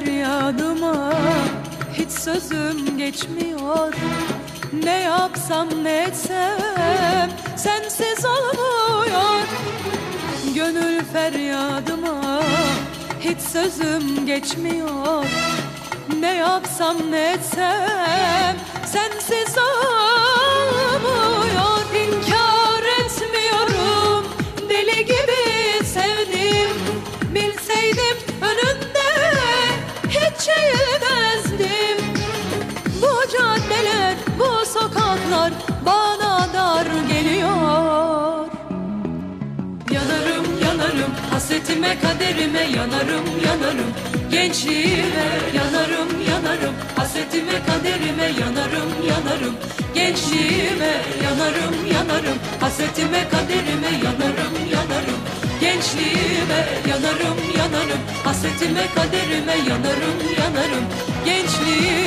feryadıma Hiç sözüm geçmiyor. Ne yapsam ne etsem Sensiz olmuyor Gönül feryadıma Hiç sözüm geçmiyor. Ne yapsam ne etsem Sensiz olmuyor sokaklar bana dar geliyor. Yanarım yanarım hasretime kaderime yanarım yanarım. Gençliğime yanarım yanarım. Hasretime kaderime yanarım yanarım. Gençliğime yanarım yanarım. Hasretime kaderime yanarım yanarım. Gençliğime yanarım yanarım. Hasretime kaderime yanarım yanarım. Gençliğime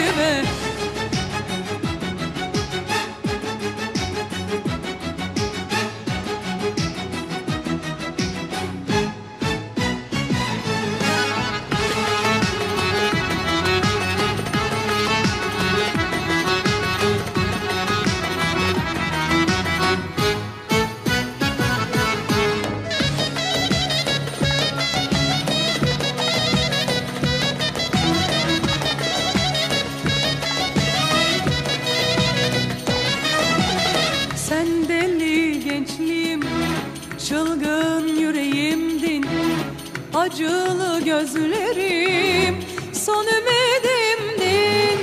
Acılı gözlerim, son ümidimdin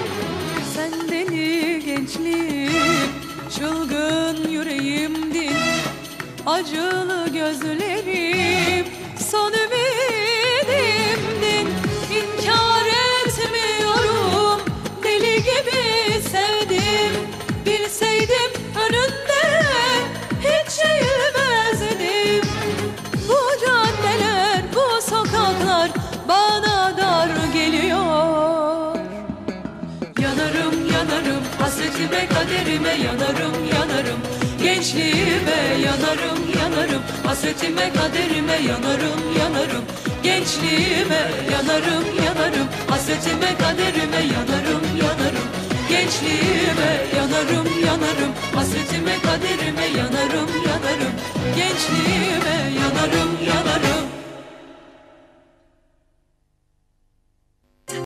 Sen deli gençliğim, çılgın yüreğimdin Acılı gözlerim, son ümidimdin İnkar etmiyorum, deli gibi sevdim. Bilseydim Yanarım yanarım. Hasretime kaderime yanarım yanarım. Gençliğime yanarım yanarım. Hasretime kaderime yanarım yanarım. Gençliğime yanarım yanarım. Hasretime kaderime yanarım yanarım. Gençliğime yanarım yanarım. Hasretime kaderime yanarım yanarım. Gençliğime